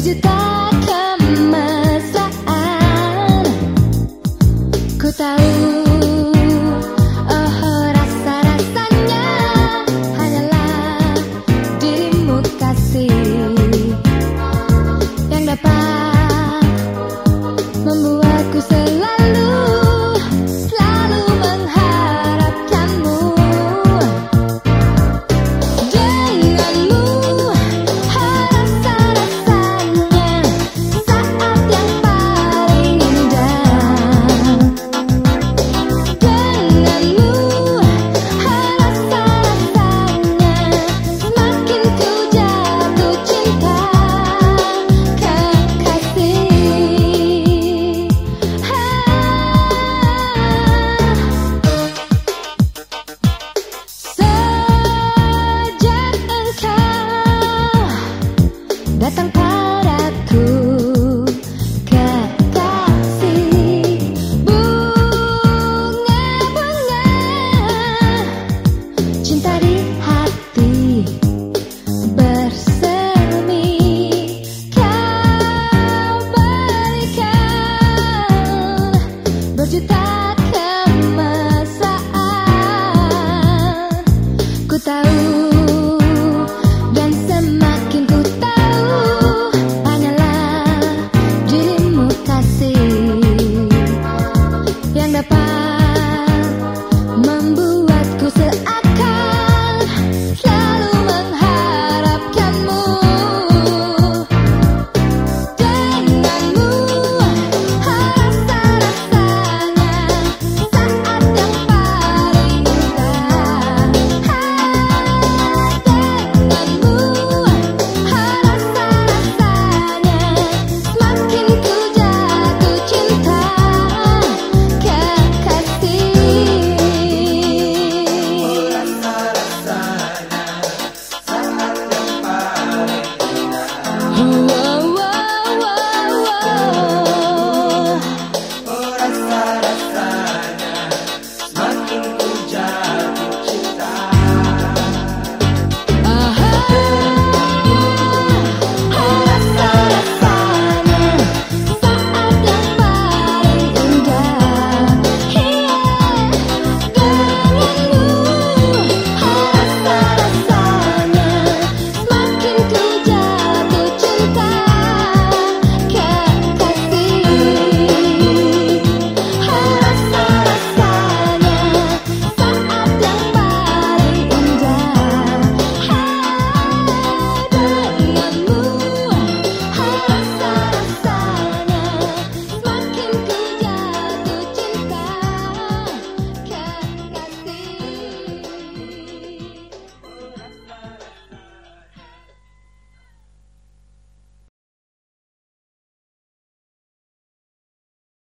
Будет так.